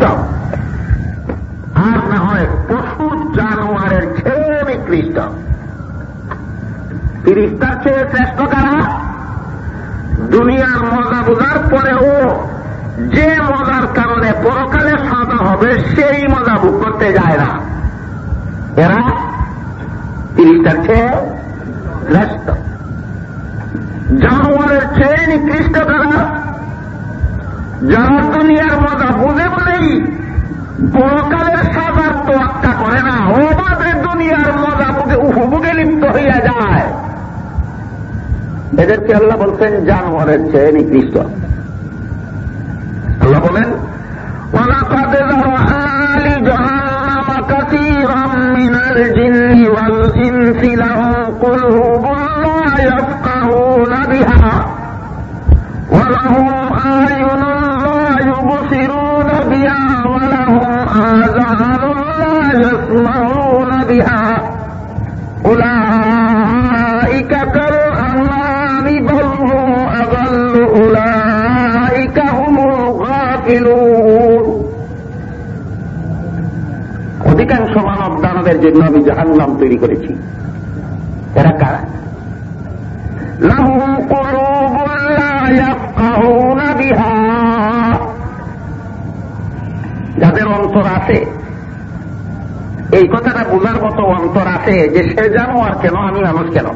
নিকৃষ্ট আর না হয় পশু জানোয়ারের চেয়ে নিকৃষ্ট ফিরিস্তার চেয়ে শ্রেষ্ঠ কারা? দুনিয়ার মজা বোঝার পরেও যে মজার কারণে পরকালে সাদা হবে, সেই মজা ভোগ করতে যায় না। এরা ফিরিস্তার চেয়ে শ্রেষ্ঠ। জানোয়ারের চেয়ে নিকৃষ্ট তারা যারা দুনিয়ার মজা বুঝে ব্যক্তি পরকালের সাজার তোয়াক্কা করে না, অবাধে দুনিয়ার মজা মুখে উপভোগে লিপ্ত হইয়া যায়। এদেরকে আল্লাহ বলছেন, জানোয়ারের চেয়ে নিকৃষ্ট। আল্লাহ বলেন জিন্নি ওয়াল ইনসি লাহুম কুলুবুল লা জন্য আমি জাহান নাম তৈরি করেছি। এরা কারা? যাদের অন্তর আছে, এই কথাটা বোঝার মতো অন্তর আছে যে সে জানো আর কেন, আমি মানুষ কেন?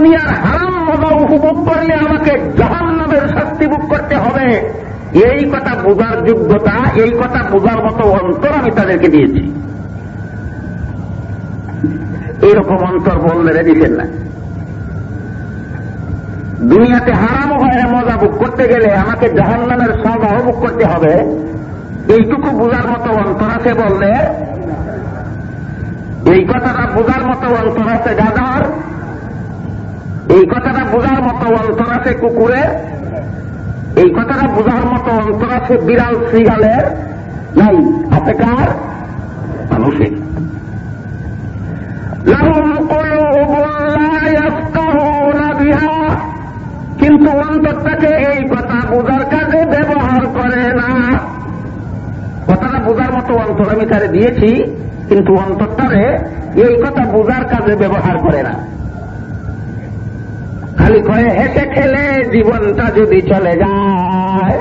দুনিয়ার হারাম মজা উপভোগ করলে আমাকে জাহান নামের শাস্তি ভোগ করতে হবে। এই কথা বোঝার যোগ্যতা, এই কথা বোঝার মতো অন্তর আমি তাদেরকে দিয়েছি। এইরকম অন্তর বললে দিচ্ছেন না। দুনিয়াতে হারাম হয়ে মজা ভোগ করতে গেলে আমাকে জাহান নামের সব ভোগ করতে হবে। এইটুকু বোঝার মতো অন্তর আছে বললে। এই কথাটা বোঝার মতো অন্তর আছে গাধার এই কথাটা বোঝার মতো অন্তর আছে কুকুরের এই কথাটা বোঝার মতো অন্তর আছে বিড়াল শ্রীগালের নাই আছে কার? মানুষের। কিন্তু অন্তরটাকে এই কথা বোঝার কাজে ব্যবহার করে না। কথাটা বোঝার মতো অন্তর আমি তারে দিয়েছি, কিন্তু অন্তরটারে এই কথা বোঝার কাজে ব্যবহার করে না। খালি কয়ে হেসে খেলে জীবনটা যদি চলে যায়,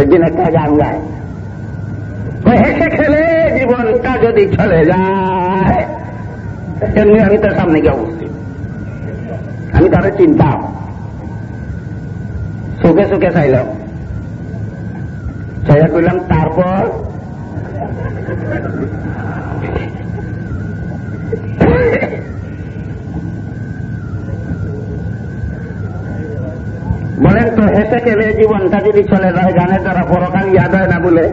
একদিন একটা গান গায়। হেসে খেলে জীবনটা যদি চলে যায় এমনি আমি তার সামনে গিয়ে উপস্থিত। আমি তারা চিন্তা সুখে সুখে চাইলাম। চাইয়া করলাম তারপর বলেন তো হেসে খেলে জীবনটা যদি চলে যায় গানের দ্বারা পরকাল ইয়াদ হয় না বলে?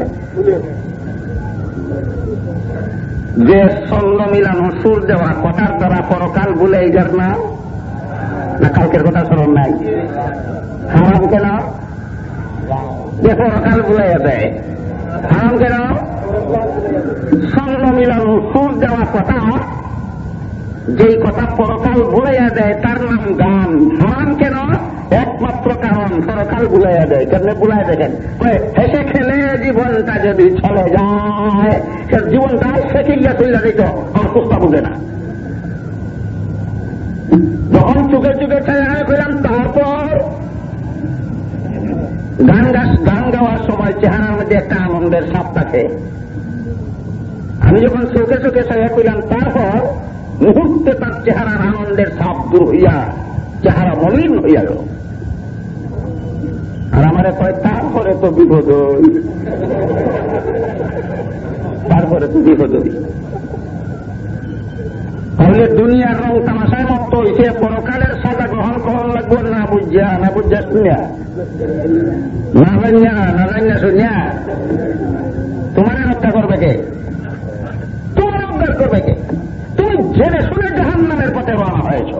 যে ছন্দ মিলানো সুর দেওয়া কথার দ্বারা পরকাল বলে এই যার না? না, কালকের কথা স্মরণ নাই। হারাম কেন? যে পরকাল বুলাইয়া দেয়। হারাম কেন? ছন্দ মিলানো সুর দেওয়া কথা, যেই কথা পরকাল বুলাইয়া দেয়, তার নাম গান। পরকাল বুলাইয়া দেয়, কেমনে বুলাই দেখেন হেসে খেলে জীবনটা যদি চলে যায়, সে জীবনটা শেখে গিয়া চলে দিত আমার সুস্থা বুঝে না। যখন চুকে চুকে ছেড়ে পেলাম তারপর গান গান গাওয়ার সময় চেহারার মধ্যে একটা আনন্দের সাপ থাকে। আমি যখন চোখে চোখে ছায়া করলাম তারপর মুহূর্তে তার চেহারার আনন্দের সাপ দূর হইয়া, চেহারা মলিন হইয়া গেল। আর আমারে কয়, তারপরে তো বিপদ তারপরে তো বিপদ তাহলে দুনিয়ার রং তামাশায় মত হইছে, পরকালের সাজা গ্রহণ করার লাগবে না বুঝিয়া না বুঝিয়া শুনিয়া? না জানিয়া না জানিয়া শুনিয়া? তোমার রক্ষা করবে কে তোমার উদ্ধার করবে কে তুমি জেনে শুনে জাহান নামের পথে রওনা হয়েছ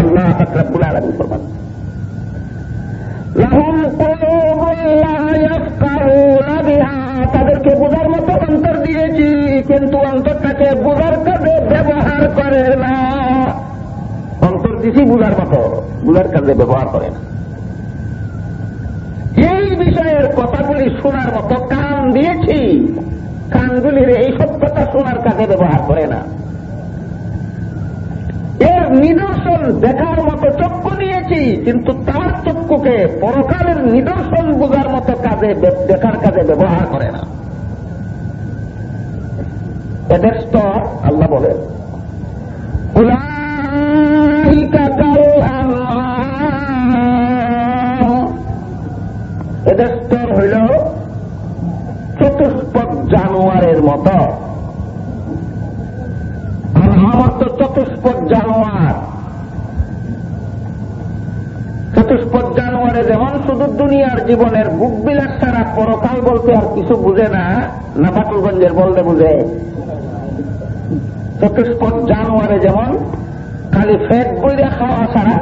আল্লাহ রব্বুল আলমী ফরমান কিন্তু অন্তরটাকে বুঝার কাজে ব্যবহার করে না। অন্তর দিছি বুঝার মতো, বুঝার কাজে ব্যবহার করে না। এই বিষয়ের কথাগুলি শোনার মতো কান দিয়েছি, কানগুলির এই কথা শোনার কাজে ব্যবহার করে না। এর নিদর্শন দেখার মতো চক্ষু নিয়েছি, কিন্তু তার চক্ষুকে পরকালের নিদর্শন বোঝার মতো কাজে দেখার কাজে ব্যবহার করে না। এদের স্তর আল্লাহ বলেন এদের স্তর হইল চতুষ্পদ জানোয়ারের মতো। তো চতুষ্পদ জানোয়ার। চতুষ্পদ জানোয়ারে যেমন শুধু দুনিয়ার জীবনের বুক বিলাস ছাড়া পরকাল বলতে আর কিছু বুঝে না না পাটুলগঞ্জের বলতে বুঝে। চতুষ্পদ জানোয়ারে যেমন, খালি ফেট বইরে খাওয়া ছাড়া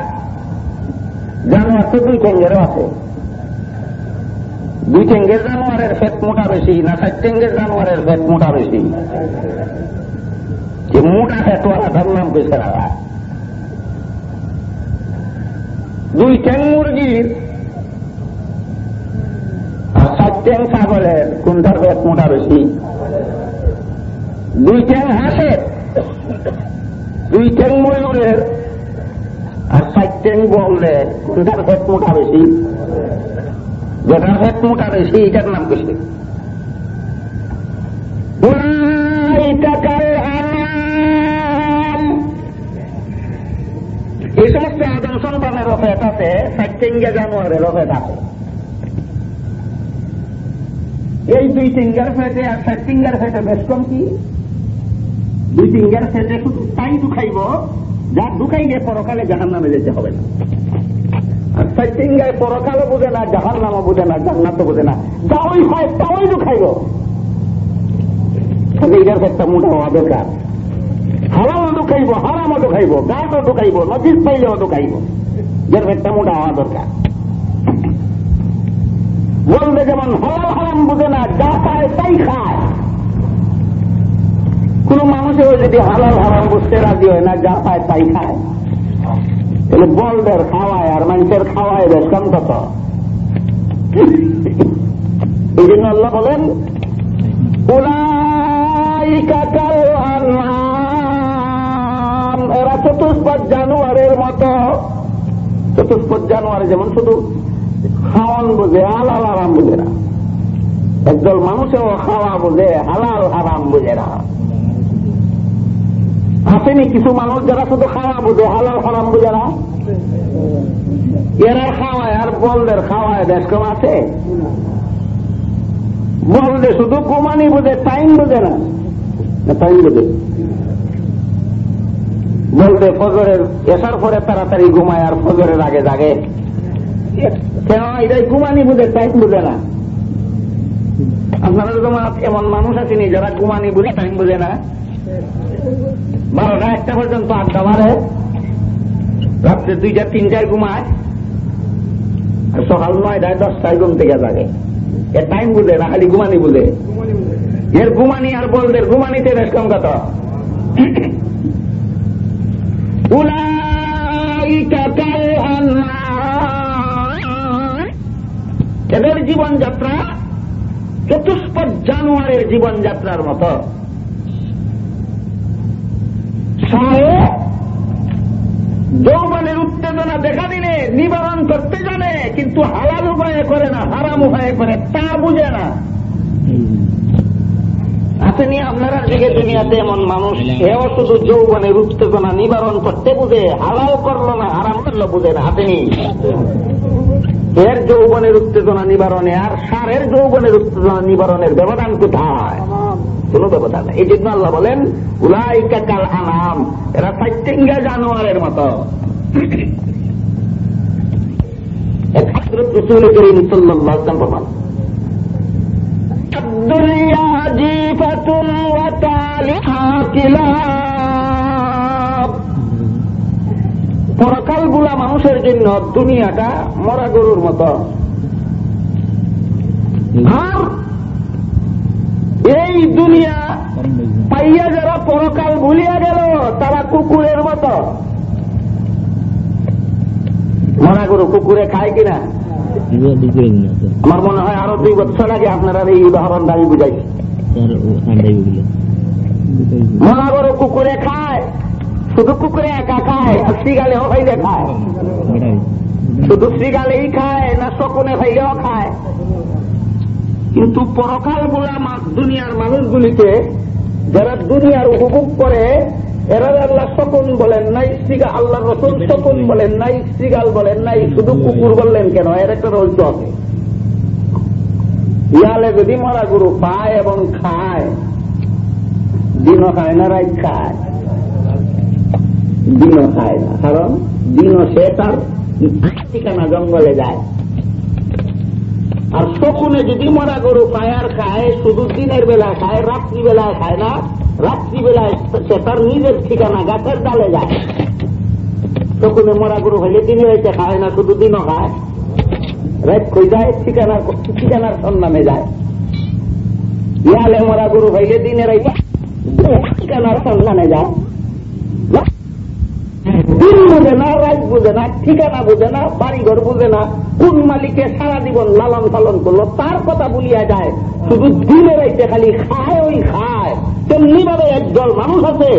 জানোয়ার তো দুই টেঙ্গেরও আছে। দুই টেঙ্গের জানোয়ারের ফেট মোটা বেশি না চার টেঙ্গের জানোয়ারের ফেট মোটা বেশি। যে মোটা ফেটওয়ালা তার নাম কইছে না দুই ট্যাং মুরগির আর সাত ট্যাং ছাগলের, কোনটার ফেট মোটা বেশি? দুই ট্যাং হাঁসের। দুই ট্যাং ময়ূরের আর চার ট্যাং বললের কোনটার ফেট মোটা বেশি? যেটার ফেট মোটা বেশি, এটার নাম কইছে এই সমস্ত আদম সন্তানের রফেট আছে সাইটেঙ্গা জানুয়ারের রফেট আছে। এই দুই টিঙ্গার ফেটে আর ষাট টিঙ্গার ফেটে বেশ কম কি? দুই টিঙ্গার ফেটে শুধু তাই দুখাইব। যা দুখাইলে পরকালে জাহান নামে যেতে হবে না। টিঙ্গায় পরকালও না জাহান নামও না, জান্নাতও না। হয় মোটা হওয়া দরকার। হালালও ঢুকাইব হারামও ঢুকাইব গাছও ঢুকাইব নদীর পাইলেও ঢুকাইব যার একটা মোটা হওয়া দরকার। বলবে যেমন হারাম বুঝে না, যা খায় তাই খায়। মানুষেও যদি হালাল হারাম বুঝতে রাজি হয় না, যা পায় তাই খায়। তাহলে বলদের খাওয়ায় আর মানুষের খাওয়ায় বেশ অন্তত এই আল্লাহ বলেন এরা চতুষ্পদ জানুয়ারের মতো। চতুষ্পদ জানুয়ারে যেমন শুধু খাওয়ান বুঝে, হালাল আরাম বুঝে না। একদল মানুষেও খাওয়া বুঝে, হালাল হারাম বুঝে না। আসেনি কিছু মানুষ যারা শুধু খাওয়া বুঝে, হালাল হারাম বুঝে না? এরা খাওয়ায় আর বলদের খাওয়ায় বেশ কম আছে। বললে শুধু কুমানি বুঝে টাইম বুঝে না। টাইম বুঝে। বলতে ফজরের, এসার পরে তাড়াতাড়ি ঘুমায় আর ফজরের আগে জাগে। কেন? এটাই ঘুমানি বুঝে টাইম বুঝে না। আপনারা তোমার এমন মানুষ আছেনি যারা ঘুমানি বুঝে টাইম বুঝে না। বারোটা একটা পর্যন্ত আড্ডা মারে। রাত্রে দুইটা, তিনটায় ঘুমায়। আর সকাল নয়টায় দশটায় ঘুম থেকে জাগে। এর টাইম বুঝে না, খালি ঘুমানি বুঝে। এর ঘুমানি আর বলদের ঘুমানিতে বেশ কম কত এদের জীবনযাত্রা চতুষ্পদ জানুয়ারের জীবনযাত্রার মতো। যৌবনের উত্তেজনা দেখা দিলে, নিবারণ করতে জানে, কিন্তু হালাল উপায়ে করে না, হারাম উপায়ে করে, তা বুঝে না। আসেনি আপনারা দিকে দুনিয়াতে এমন মানুষ এও শুধু যৌবনের উত্তেজনা নিবারণ করতে বুঝে, হালাল করল না, হারাম করল বুঝে না আসেনি এর যৌবনের উত্তেজনা নিবারণে আর সারের যৌবনের উত্তেজনা নিবারণের ব্যবধান কোথায়? কোন ব্যবধান এই জন্য আল্লাহ বলেন উলাই কাকাল আনাম। এরা সাইটিঙ্গা জানোয়ারের মতো। রসুল করিম সাল্লাম প্রমাণ পরকালগুলা মানুষের জন্য দুনিয়াটা মরা গরুর মতো। আর এই দুনিয়া পাইয়া যারা পরকাল ভুলিয়া গেল তারা কুকুরের মতো। মনে করো কুকুরে খায় কিনা? আমার মনে হয় আরও দুই বছর আগে আপনারা এই উদাহরণটা আমি বুঝাইছি। মনে করো কুকুরে খায়। শুধু কুকুরে একা খায়, আর শ্রীগালেও ভাইলে খায়। শুধু শ্রীগালেই খায়, না শকুনে ভাইলেও খায়। কিন্তু পরকালগুলা দুনিয়ার মানুষগুলিকে, যারা দুনিয়ার উপভোগ করে, এরা আল্লাহ শকুন বলেন নাই, শ্রীগা আল্লাহ রসুল শকুন বলেন নাই, শ্রীগাল বলেন নাই, শুধু কুকুর বললেন কেন? এর একটা রহস্য আছে। ইয়ালে যদি মরা গুরু পায় এবং খায়, দিনও খায় না রাইট খায়। দিনও খায় না। কারণ দিনও সে তার ঠিকানা জঙ্গলে যায়। আর শকুনে যদি মরা গরু পায় আর খায়, শুধু দিনের বেলা খায় রাত্রি বেলায় খায় না রাত্রি বেলায় সে তার নিজের ঠিকানা গাছের ডালে যায়। শকুনে মরা গরু হইলে দিনে হইতে খায় না, শুধু দিনও খায়। রাত কই যায়, ঠিকানার ঠিকানার সন্ধানে যায়। ইয়ালে মরা গরু হইলে দিনে রাইতে ঠিকানার সন্ধানে যায়। দিন বুঝে না, রাত বুঝে না, ঠিকানা বুঝে না, বাড়িঘর বুঝে না, কোন মালিকে সারা জীবন লালন পালন করল, তার কথা বলিয়া যায়, শুধু দিনে রাইতে খালি খায় ওই খায়। তেমনি ভাবে একদল মানুষ আছে,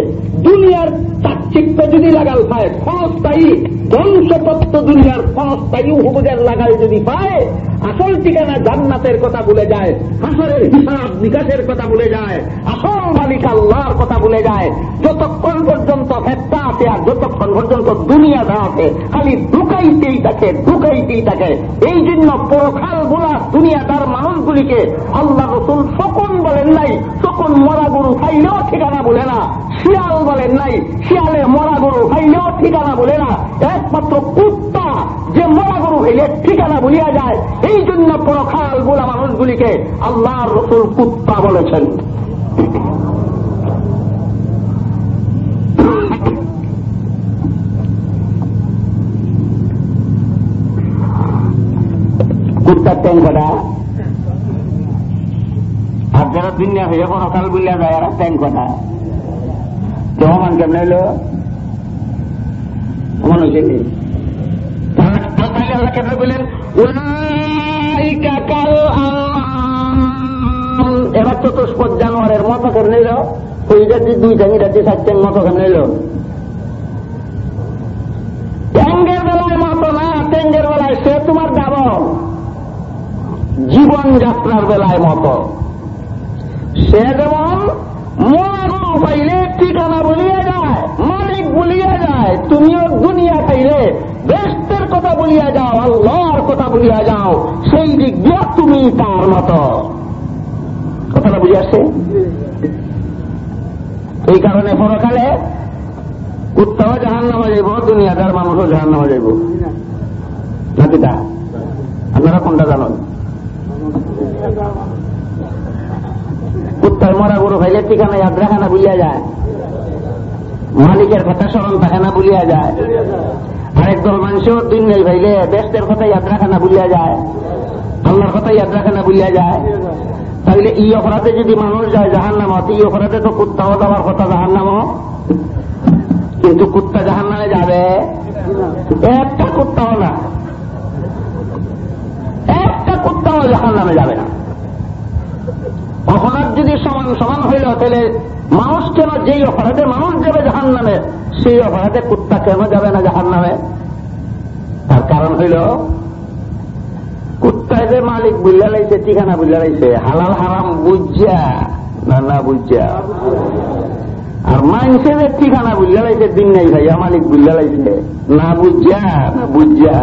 দুনিয়ার চাকচিক্ত যদি লাগাল খায় ক্ষণস্থায়ী ধ্বংসতত্ত্ব দুনিয়ার ক্ষণস্থায়ী উপভোগের লাগাল যদি পায়, আসল ঠিকানা জান্নাতের কথা বলে যায়, হাসরের হিসাব বিকাশের কথা বলে যায়, আসল মালিক আল্লাহর কথা বলে যায়, যতক্ষণ পর্যন্ত ফেত্তা আছে আর যতক্ষণ পর্যন্ত দুনিয়া আছে, খালি ঢুকাইতেই থাকে ঢুকাইতেই থাকে। এই জন্য পরখাল বলা দুনিয়াদার মানুষগুলিকে আল্লাহ রসুল শকুন বলেন নাই শকুন মরা গরু খাইলেও ঠিকানা বলে না শিয়াল বলেন নাই, শিয়ালে মরা গরু খাইলেও ঠিকানা বলে না, একমাত্র কুত্তা যে মরা গরু খাইলে ঠিকানা বলিয়া যায়। এই জন্য পরখাল বলা মানুষগুলিকে আল্লাহর রসুল কুত্তা বলেছেন। কুত্তার ট্যাং কটা আর যারা দুনিয়া হয়ে পরকাল বলিয়া যায় এরা ট্যাং কটা রহমান কেমন হইল? মনে এবার চতুষ্পদ মতো রাত্রি দুই রাত্রি চার ট্যাং মতো হইল? ট্যাঙ্গের বেলায় মতো না ট্যাঙ্গের বেলায় সে তোমার ডাবল জীবন যাত্রার বেলায় মতো। সে যেমন মহাগুরু পাইলে ঠিকানা বলিয়া যায়, মালিক বলিয়া যায়, তুমিও দুনিয়া পাইলে বেস্তের কথা বলিয়া যাও, আল্লাহর কথা বলিয়া যাও, সেই দিক দিয়ে তুমি তার মতো। কথাটা বুঝে আসছে? এই কারণে পরকালে কুত্তাও জাহান নামা যাইব, দুনিয়াদার মানুষও জাহান নামা যাইব। নাকি আপনারা কোনটা জানেন? কুত্তার মরা গরু খাইলে ঠিকানা ইয়াদ রাখে না বুলিয়া যায়। মালিকের কথা স্মরণ থাকে না বুলিয়া যায়। আরেক দল মানুষও দিন নেই ভাইলে দেশের কথা ইয়াদ রাখে না বুলিয়া যায়। আল্লাহর কথা ইয়াদ রাখে না বুলিয়া যায়। তাহলে ই অপরাধে যদি মানুষ যায় জাহান নামত এই অপরাধে তো কুত্তাও দেওয়ার কথা জাহান নাম কিন্তু কুত্তা জাহান নামে যাবে? একটা কুত্তাও না। একটা কুত্তাও জাহান নামে যাবে না। অপরাধ যদি সমান সমান হইল, তাহলে মানুষ কেন যেই অপরাধে মানুষ যাবে জাহান নামে সেই অপরাধে কুত্তা কেন যাবে না জাহান নামে তার কারণ হইল, কুত্তায় যে মালিক বুঝলা লাইছে, ঠিকানা বুঝলা লাইছে, হালাল হারাম বুঝা না না বুঝা আর মাইনসে যে ঠিকানা বুঝলা লাইছে, দিন নাই ভাইয়া মালিক বুঝলা লাইছে, না বুঝা না বুঝা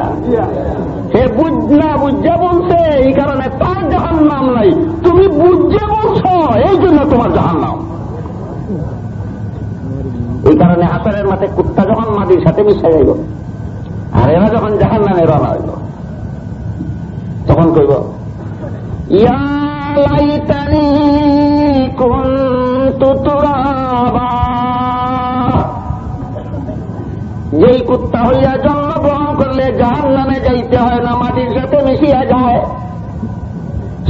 সে বুঝ না বুঝা বলছে, এই কারণে তার জাহান নাম নাই। তুমি বুঝে বলছো, এই জন্য তোমার জাহান নাম। এই কারণে হাসারের মাঠে কুত্তা যখন মাটির সাথে মিশে যাইব, আর এরা যখন জাহান নামে রওনা হইব, তখন কইব, ইয়া লাইতানি কুনতু যেই কুত্তা হইয়া জন্মগ্রহণ করলে জাহান নামে যাইতে হয় না, মাটির সাথে মিশিয়া যায়।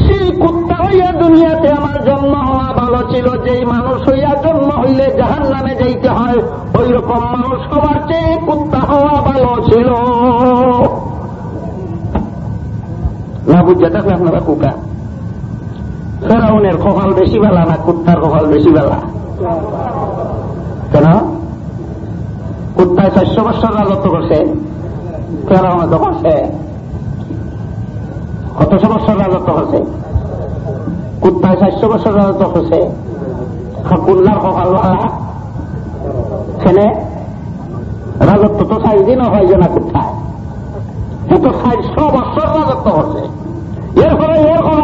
সেই কুত্তা হইয়া দুনিয়াতে আমার জন্ম হওয়া ভালো ছিল, যেই মানুষ হইয়া জন্ম হইলে জাহান নামে যাইতে হয় ওই রকম মানুষ হওয়ার চেয়ে কুত্তা হওয়া ভালো ছিল। না বুঝতে থাকলে আপনারা কুকা? ফেরাউনের কপাল বেশি বেলা না কুত্তার কপাল বেশি বেলা? কেন? কুত্তায় চারশো বছর রাজত্ব করছে। ফেরাউনে তো করছে কতশো বছর রাজত্ব করছে কুত্তায় চারশো বছর রাজত্ব করছে কুল্লার সকাল ছেলে রাজত্ব তো হয় যে না কোথায় এত চারশো বছর রাজত্ব হচ্ছে এর ফলে এর কেন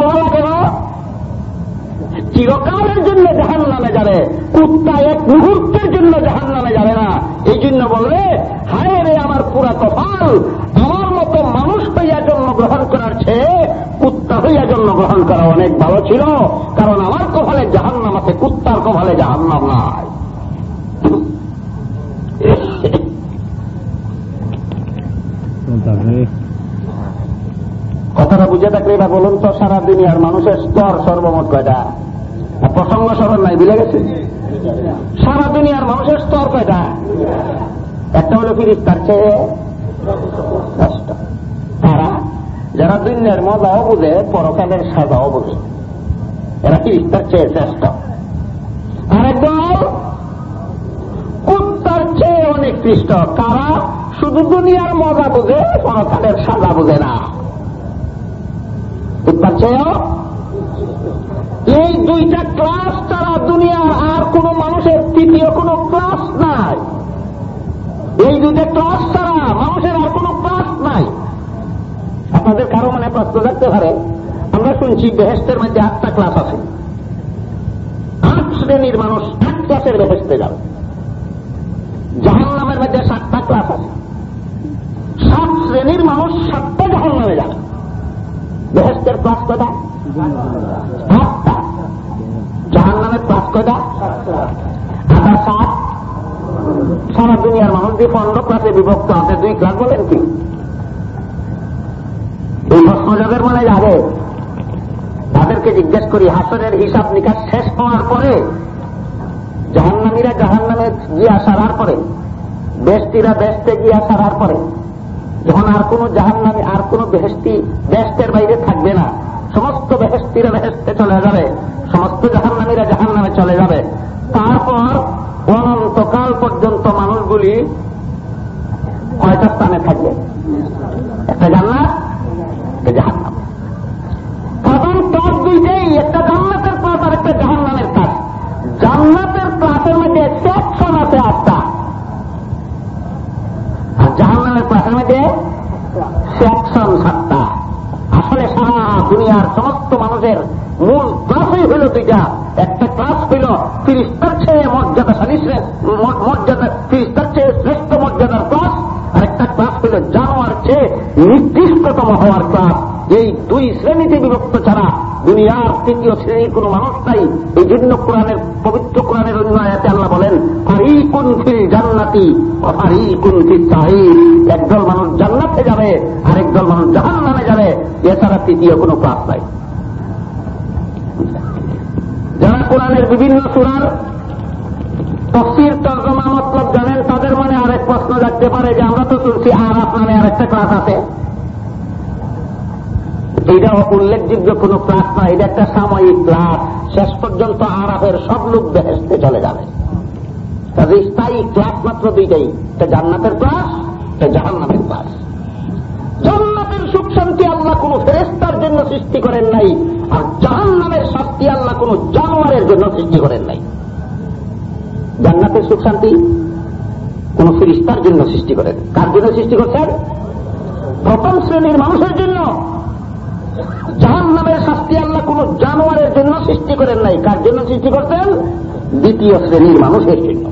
চিরকালের জন্য জাহান নামে যাবে। কুত্তা এক মুহূর্তের জন্য জাহান নামে যাবে না। এই জন্য বলবে, হায় রে আমার পুরা কপাল, আমার মতো মানুষ হইয়া জন্মগ্রহণ করার চেয়ে কুত্তা হইয়া জন্মগ্রহণ করা অনেক ভালো ছিল, কারণ আমার কপালে জাহান নাম আছে, কুত্তার কপালে জাহান নাম নাই। কথাটা বুঝে থাকলে এবার বলুন তো, সারা দুনিয়ার মানুষের স্তর সর্বমোট কয়টা? প্রসঙ্গ স্মরণ নাই বুঝে গেছে? সারা দুনিয়ার মানুষের স্তর কয়টা? একটা হলো ফিরিস্তার চেয়ে তারা যারা দুনিয়ার মজাও বুঝে, পরকালের সাজাও বুঝে। এরা ফিরিস্তার চেয়ে শ্রেষ্ঠ। আরেকদল কুত্তার চেয়ে অনেক কৃষ্ট। কারা শুধু দুনিয়ার মজা বুঝে, পরকালের সাজা বুঝে না। কুত্তার চেয়েও এই দুইটা ক্লাস ছাড়া দুনিয়ার আর কোন মানুষের তৃতীয় কোন ক্লাস নাই। এই দুইটা ক্লাস ছাড়া মানুষের আর কোন ক্লাস নাই। আপনাদের কারও মানে প্রশ্ন থাকতে পারে, আমরা শুনছি বেহেস্তের মধ্যে আটটা ক্লাস আছে। আট শ্রেণির মানুষ আট ক্লাসের বেহেস্তে যাবে। জাহান নামের মধ্যে সাতটা ক্লাস আছে। সাত শ্রেণির মানুষ সাতটা জাহান নামে যাবে। বেহেস্তের ক্লাস জাহান কটা আবার সাত সারা দুনিয়ার মানুষ দিয়ে পনেরো ক্লাসে বিভক্ত আছে, দুই ক্লাস বলেন কি? এই প্রশ্ন যাদের মনে যাবে। তাদেরকে জিজ্ঞেস করি হাসনের হিসাব নিকাশ শেষ হওয়ার পরে, জাহান্নামীরা জাহান্নামে গিয়া সারার পরে বেস্তিরা বেস্তে গিয়া সারার পরে, যখন আর কোন জাহান্নামী, আর কোন বেহেস্তি বেস্তের বাইরে থাকবে না, সমস্ত বেহেস্তিরা বেহেস্তে চলে যাবে, সমস্ত জাহান্নামীরা জাহান্নামে চলে যাবে। তারপর অনন্তকাল পর্যন্ত মানুষগুলি কয়টা স্থানে থাকবে? একটা জান্নাত একটা জাহান্নাম। নির্দিষ্টতম হওয়ার ক্লাস এই দুই শ্রেণীতে বিভক্ত ছাড়া দুনিয়ার তৃতীয় শ্রেণির কোন মানুষ নাই। এই জন্য কোরআনের, পবিত্র কোরআনের অন্য আল্লাহ বলেন ফারি কুন ফিল জান্নাতি ফারি কুন ফিল সাহিদ একদল মানুষ জান্নাতে যাবে আরেকদল মানুষ জাহান নামে যাবে এছাড়া তৃতীয় কোন ক্লাস নাই। যারা কোরআনের বিভিন্ন সুরার তফসির, তর্জমা, মতলব জানেন, তাদের মনে আরেক প্রশ্ন জাগতে পারে যে, আমরা তো শুনছি আর নামে আরেকটা ক্লাস আছে। এইটা উল্লেখযোগ্য কোন ক্লাস না এটা একটা সাময়িক ক্লাস। শেষ পর্যন্ত আরাফের সব লোক বেহেস্তে চলে যাবে। কাজে স্থায়ী ক্লাস মাত্র দুইটাই, একটা জান্নাতের ক্লাস, একটা জাহান্নামের ক্লাস। জান্নাতের সুখ শান্তি আল্লাহ কোন ফেরেস্তার জন্য সৃষ্টি করেন নাই, আর জাহান নামের শাস্তি আল্লাহ কোন জানোয়ারের জন্য সৃষ্টি করেন নাই। জান্নাতের সুখ শান্তি কোন ফিরিস্তার জন্য সৃষ্টি করেন। কার জন্য সৃষ্টি করছেন? প্রথম শ্রেণির মানুষের জন্য। জাহান নামের শাস্তি আল্লাহ কোন জানোয়ারের জন্য সৃষ্টি করেন নাই। কার জন্য সৃষ্টি করতেন দ্বিতীয় শ্রেণির মানুষের জন্য।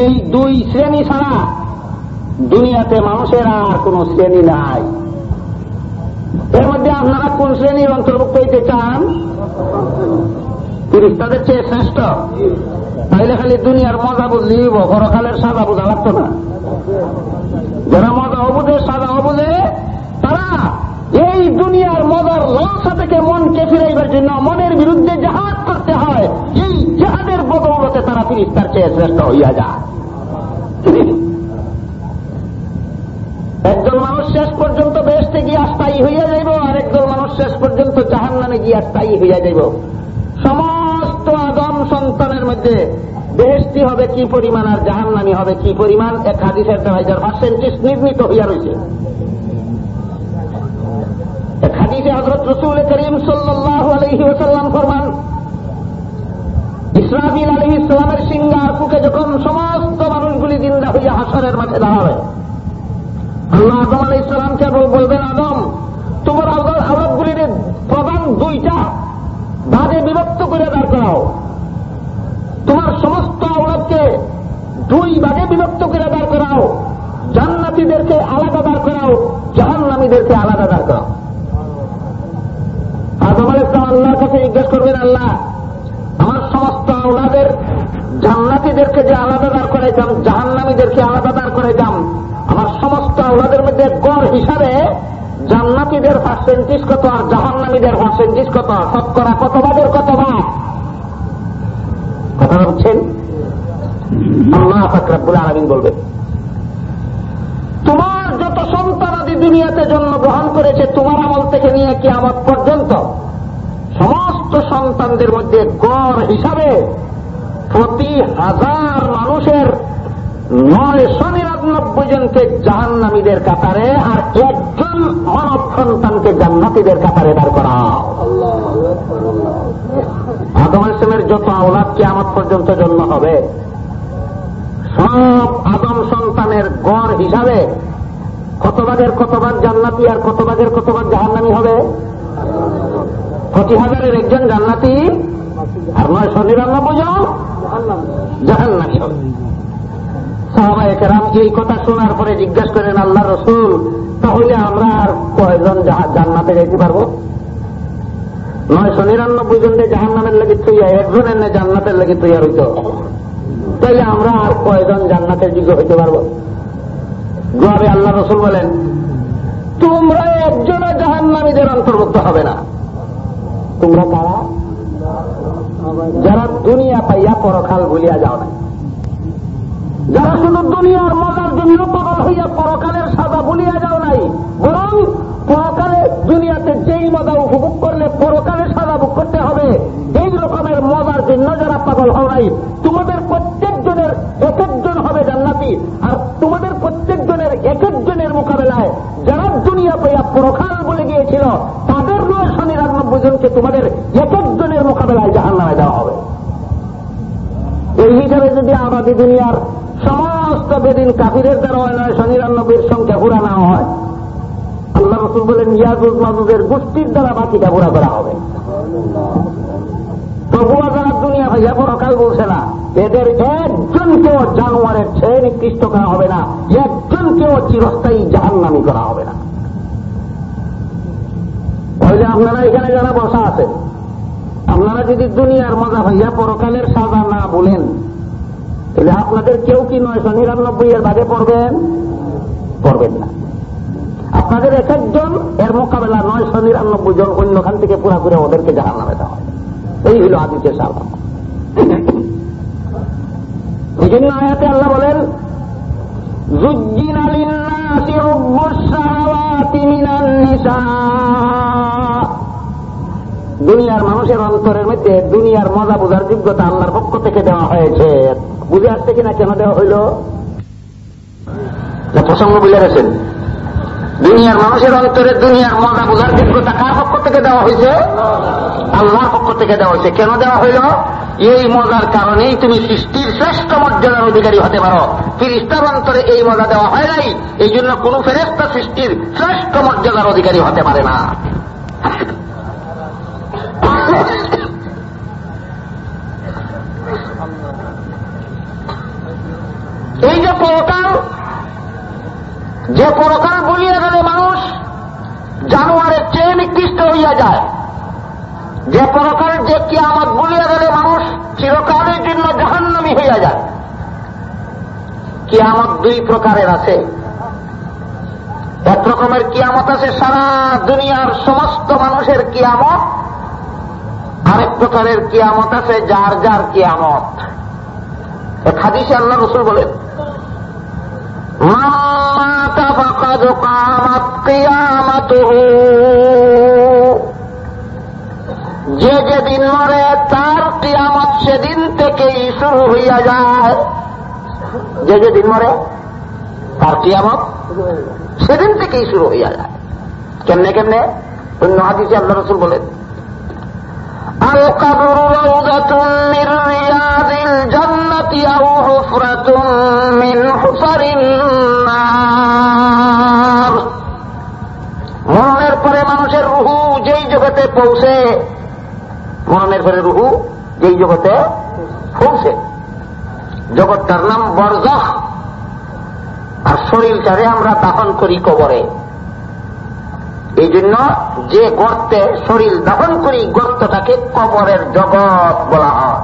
এই দুই শ্রেণি ছাড়া দুনিয়াতে মানুষের আর কোন শ্রেণি নাই। এর মধ্যে আপনারা কোন শ্রেণির অন্তর্ভুক্ত হইতে চান? ফিরিস্তাদের চেয়ে শ্রেষ্ঠ। তাইলে খালি দুনিয়ার মজা বুঝলি বড়কালের সাজা বোঝা লাগতো না। যারা মজা অবুঝে সাজা অবুঝে তারা এই দুনিয়ার তাদেরকে মনকে ফিরাইবার জন্য মনের বিরুদ্ধে জাহাজ করতে হয়। এই জাহাজের বদৌলতে তারা ফিরিস্তার চেয়ে শ্রেষ্ঠ হইয়া যায়। একজন মানুষ শেষ পর্যন্ত বেসতে গিয়ে স্থায়ী হইয়া যাইব, আর একজন মানুষ শেষ পর্যন্ত জাহান নামে গিয়া স্থায়ী হইয়া যাইব। সমস্ত আদম সন্তানের মধ্যে বেহেস্তি হবে কি পরিমাণ আর জাহান্নামি হবে কি পরিমাণ? এক হাদিসের দেওয়াইজার পার্সেন্টেজ নির্মিত হইয়া রয়েছে হাদিসে হজরত রসুল করিম সাল্লাহ আলহি ওসাল্লাম ফরমান, ইসরাফিল আলী ইসলামের সিঙ্গার কুকে যখন সমস্ত মানুষগুলি জিন্দা হইয়া হাসরের মাঠে দাঁড়াবে, আল্লাহ আদম আলী ইসলামকে বলবেন, আদম, তোমার আওলাদগুলির প্রধান দুইটা ভাগে বিভক্ত করে দাঁড় করাও। কাছে জিজ্ঞেস করবেন, আল্লাহ, আমার সমস্ত আওলাদের জান্নাতিদেরকে যে আলাদা দাঁড় করাইতাম, জাহান্নামীদেরকে আলাদা দাঁড় করাইতাম, আমার সমস্ত আওলাদের মধ্যে গড় হিসাবে জান্নাতিদের পার্সেন্টেজ কত আর জাহান্নামীদের পার্সেন্টেজ কত? শতকরা কত ভাগের কত ভাগ কথা বলছেন? আল্লাহ ফাকরাবুল আলমিন বলবেন, তোমার যত সন্তান সন্তানাদি দুনিয়াতে জন্মগ্রহণ করেছে, তোমার আমল থেকে নিয়ে কি আমার সন্তানদের মধ্যে গড় হিসাবে প্রতি হাজার মানুষের নয়শো নিরানব্বই জনকে জাহান্নামীদের কাতারে আর একজন মানব সন্তানকে জান্নাতিদের কাতারে দাঁড় করা। আদম ইসলামের যত আওলাদ আমার পর্যন্ত জন্ম হবে, সব আদম সন্তানের গড় হিসাবে কত ভাগের কত ভাগ জান্নাতি আর কত ভাগের কত ভাগ জাহান্নামি হবে? প্রতি হাজারের একজন জান্নাতি? আর নয়শো নিরানব্বই জন জাহান্নামি। হবে সাহাবায় কেরাম এই কথা শোনার পরে জিজ্ঞাসা করেন আল্লাহ রসুল, তাহলে আমরা আর কয়জন জান্নাতে যাইতে পারব? নয়শো নিরানব্বই জনকে জাহান নামের লেগে তৈয়া একজনের নে জান্নাতের লেগে তৈয়া হইত তাইলে আমরা আর কয়জন জান্নাতের যোগ্য হইতে পারব? জবাবে আল্লাহ রসুল বলেন, তোমরা একজনে জাহান নামীদের অন্তর্ভুক্ত হবে না। তোমরা কারা যারা দুনিয়া পাইয়া পরকাল ভুলিয়া যাও না যারা শুধু দুনিয়ার মজার জন্য পাগল হইয়া পরকালের সাজা বলিয়া যাও নাই বরং পরকালে দুনিয়াতে যেই মজা উপভোগ করলে পরকালের সাজা ভোগ করতে হবে এই রকমের মজার জন্য যারা পাগল হও নাই তোমাদের প্রত্যেকজনের এক একজন হবে জান্নাতি আর তোমাদের প্রত্যেকজনের এক একজনের মোকাবেলায় যারা দুনিয়া পাইয়া পরকাল বলে গিয়েছিল তাদের নয় নিরানব্বই জনকে তোমাদের এক একজনের মোকাবেলায় জাহান নামে দেওয়া হবে এই হিসাবে যদি দুনিয়ার সমস্ত বেদিন কাফিরের দ্বারা নয়শো নিরানব্বইয়ের সংখ্যা পুরা না হয়। আল্লাহ রসুল বলেন, ইয়াজুজ মাজুদের গোষ্ঠীর দ্বারা বাকিটা পুরা করা হবে। তবুয়া যারা দুনিয়া ভাইয়া পরকাল বলছে না, এদের একজনকেও জানোয়ারের ছেয়ে নিকৃষ্ট করা হবে না, একজনকেও চিরস্থায়ী জাহান্নামি করা হবে না। যে আপনারা এখানে যারা বসা আছেন আপনারা যদি দুনিয়ার মজা ভাইয়া পরকালের সাজা না বলেন তাহলে আপনাদের কেউ কি নয়শো নিরানব্বই এর বাদে পড়বেন? পড়বেন না। আপনাদের এক একজন, এর মোকাবেলা নয়শো নিরানব্বই জন অন্যখান থেকে পুরাপুরি ওদেরকে জাহান নামে দেওয়া হয়। এই হল আদিত্যের সালমান এই জন্য আয়াতে আল্লাহ বলেন দুনিয়ার মানুষের অন্তরের মধ্যে দুনিয়ার মজা বোঝার যোগ্যতা আল্লাহর পক্ষ থেকে দেওয়া হয়েছে। বুঝে আসছে কিনা কেন দেওয়া হইল? প্রসঙ্গ বুঝে গেছেন। দুনিয়ার মানুষের অন্তরে দুনিয়ার মজা বোঝার যোগ্যতা কার পক্ষ থেকে দেওয়া হয়েছে? আল্লাহর পক্ষ থেকে দেওয়া হয়েছে। কেন দেওয়া হইল? এই মজার কারণেই তুমি সৃষ্টির শ্রেষ্ঠ মর্যাদার অধিকারী হতে পারো। ফিরিস্তার অন্তরে এই মজা দেওয়া হয় নাই। এই জন্য কোন ফেরেস্তা সৃষ্টির শ্রেষ্ঠ মর্যাদার অধিকারী হতে পারে না। এই যে পরকাল যে পরকাল বলিয়া গেলে মানুষ জানোয়ারের চেয়ে নিকৃষ্ট হইয়া যায়। যে পরকাল যে কি আমার বলিয়া গেলে মানুষ চিরকালের জন্য জাহান্নামি হইয়া যায়। কি আমার দুই প্রকারের আছে। এক রকমের কিয়ামত আছে সারা দুনিয়ার সমস্ত মানুষের কিয়ামত। আরেক প্রকারের কিয়ামত আছে যার যার কিয়ামত। হাদিসে আল্লাহ রসুল বলেন যে যেদিন মরে তার কিয়ামত সেদিন থেকেই শুরু হইয়া যায় যে যেদিন মরে তার কিয়ামত সেদিন থেকেই শুরু হইয়া যায় কেমনে কেমনে অন্য হাদিসে আল্লাহ রসুল বলেন القبر روضة من رياض الجنة أو حفرة من حفر النار মরণের পরে মানুষের রুহু যেই জগতে পৌঁছে মরণের পরে রুহু যেই জগতে পৌঁছে জগৎটার নাম বরজখ আর শরীরটারে আমরা দাফন করি কবরে এই জন্য যে গর্তে শরীর দাফন করি গর্তটাকে কবরের জগৎ বলা হয়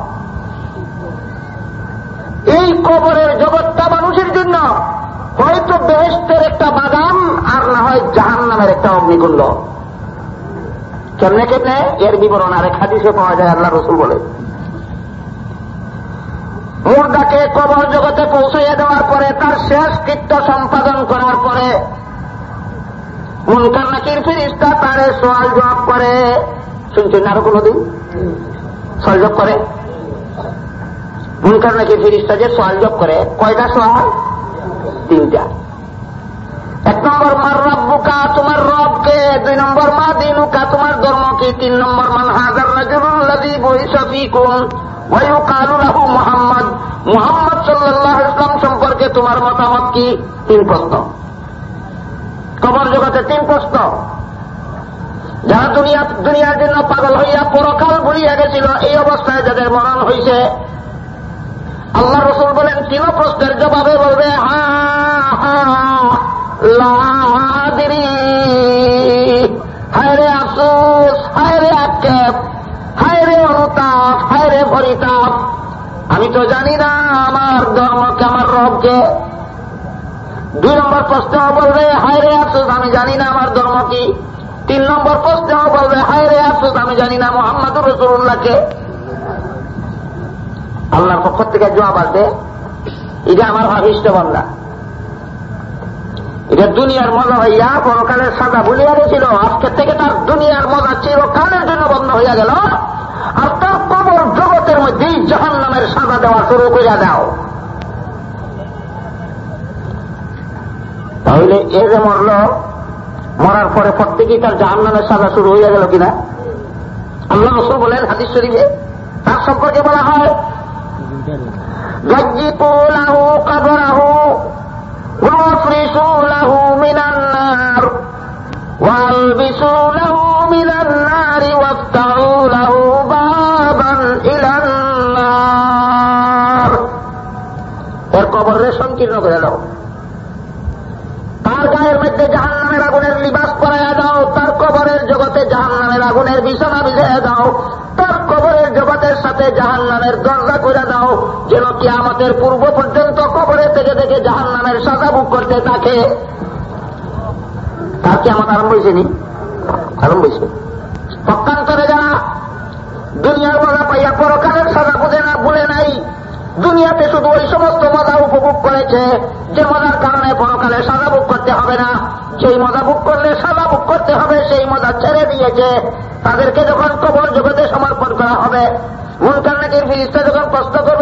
এই কবরের জগৎটা মানুষের জন্য। হয়তো বেহেস্তের একটা বাদাম আর না হয় জাহান নামের একটা অগ্নিকুণ্ড। কেমনে কেমনে? এর বিবরণ আরেক হাদিসে পাওয়া যায়, আল্লাহ রসুল বলে। মুর্দাকে কবর জগতে পৌঁছাইয়া দেওয়ার পরে তার শেষ কৃত্য সম্পাদন করার পরে মুনকার নাকির ফিরিস্তা তারে সোয়াল জবাব করে। শুনছেন আরও কোনদিন? জব করে? মুনকার নাকির ফিরিস্তা যে সোয়াল জব করে? কয়টা সোয়াল? তিনটা। এক নম্বর, মার রব্বুকা, তোমার রবকে। দুই নম্বর, মা দিনুকা, তোমার ধর্ম কি তিন নম্বর, মান হাজার রাজুল্লাদি বৈশফিকুম ওয়ায়ুকালু লাহু মুহাম্মদ। মুহাম্মদ সাল্লাল্লাহু ইসলাম সম্পর্কে তোমার মতামত কি? তিন প্রশ্ন। কবর জগতে তিন প্রশ্ন। যারা দুনিয়া দুনিয়ার জন্য পাগল হইয়া পরকাল ভুলিয়া গেছিল, এই অবস্থায় যাদের মরণ হয়েছে আল্লাহ রসুল বলেন তিন প্রশ্নের জবাবে বলবে, হা হায়রে আফসোস, হায়রে আক্ষেপ, হায়রে অনুতাপ, হায়রে পরিতাপ। আমি তো জানি না আমার ধর্মকে আমার রবকে। দুই নম্বর প্রশ্ন বলবে, হায়রে আফসোস, আমি জানি না আমার ধর্ম কি। তিন নম্বর প্রশ্ন বলবে, হায়রে আফসোস, আমি জানি না মোহাম্মদুর রসুল্লাহকে আল্লাহর পক্ষ থেকে জবাব আসবে, এটা আমার ভাবিষ্ট বন্ধা এটা দুনিয়ার মজা হইয়া পরকালের সাদা ভুলিয়া গেছিল। আজকের থেকে তার দুনিয়ার মজা চিরকালের জন্য বন্ধ হইয়া গেল। আর তার কবর জগতের মধ্যেই জাহান নামের সাদা দেওয়া শুরু করিয়া দাও। তাহলে এ যে মরল, মরার পরে প্রত্যেকেই তার জাহান নামের সাদা শুরু হইয়া গেল কিনা? আল্লাহ বলেন হাদিস শরীফে, তার সম্পর্কে বলা হয় গজ্জিকু লাহু কবরাহু وافرشوا له من النار والبسوا له من النار وافتحوا له بابا الى النار এর কবরের সংকীর্ণ করে দাও তার গায়ের মধ্যে জাহান নামের আগুনের লিবাস করাইয়া দাও তার কবরের জগতে জাহান নামের আগুনের বিছানা বিছাইয়া দাও তার কবরের জগতের সাথে জাহান নামের দরজা করে দাও যেন কি আমাদের পূর্ব পর্যন্ত কবরে থেকে থেকে জাহান নামের সাজা বুক করতে থাকে। তার কি আমার আরম্ভ হয়েছে নি? আরম্ভ হয়েছে। পক্ষান্তরে যারা দুনিয়ার মজা পাইয়া পরকালের সাজা বুঝে না, ভুলে নাই, দুনিয়াতে শুধু ওই সমস্ত মজা উপভোগ করেছে, যে মজার কারণে পরকালে সাজা ভোগ করতে হবে না। সেই মজা ভোগ করলে সাজা ভোগ করতে হবে, সেই মজা ছেড়ে দিয়েছে। তাদেরকে যখন কবর জগতে সমর্পণ করা হবে, মুনকার নাকির ফিরিস্তা যখন প্রশ্ন করবে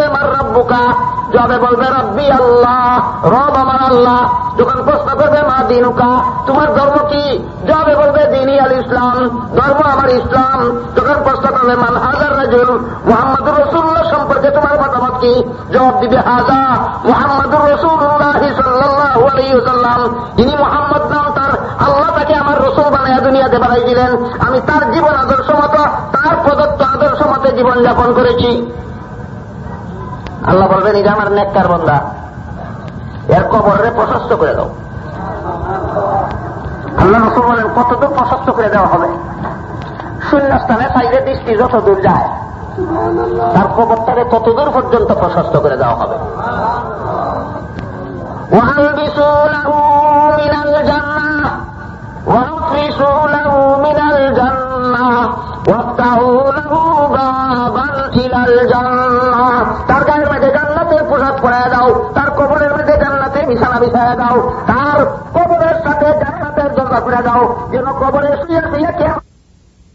রব্বুকা জবে বলবে, রব্বি আল্লাহ, রব আমার আল্লাহ। যখন প্রশ্ন করবে, মা দিনুকা, তোমার ধর্ম কি? জবে বলবে, দিনী আল ইসলাম, ধর্ম আমার ইসলাম। যখন প্রশ্ন করবে, মান হাজার রাজুল, মোহাম্মদুর রসুল্লাহ সম্পর্কে তোমার মতামত কি? জবাব দিবে, হাজা, মোহাম্মদুর রসুল্লাহ সাল্লাহ আলাইসাল্লাম যিনি মোহাম্মদ নাম তার আল্লাহ তাকে আমার রসুল বানায় দুনিয়াতে বানাই দিলেন। আমি তার জীবন আদর্শ মতো, তার প্রদত্ত আদর্শ মতে জীবন যাপন করেছি। আল্লাহ বলবেন এটা আমার নেককার বন্ধা এর কবরে প্রশস্ত করে দাও। আল্লাহ রসুল বলেন, কতদূর প্রশস্ত করে দেওয়া হবে? শূন্যস্থানে সাইডে দৃষ্টি যত দূর যায়, তার কবরটাকে ততদূর পর্যন্ত প্রশস্ত করে দেওয়া হবে। জন্ম পরায় দাও, তার কবরের মধ্যে জান্নাতের বিছানা বিছায়া দাও, তার কবরের সাথে জান্নাতের দরজা করে দাও, যেন কবরে শুয়ে শুয়ে কে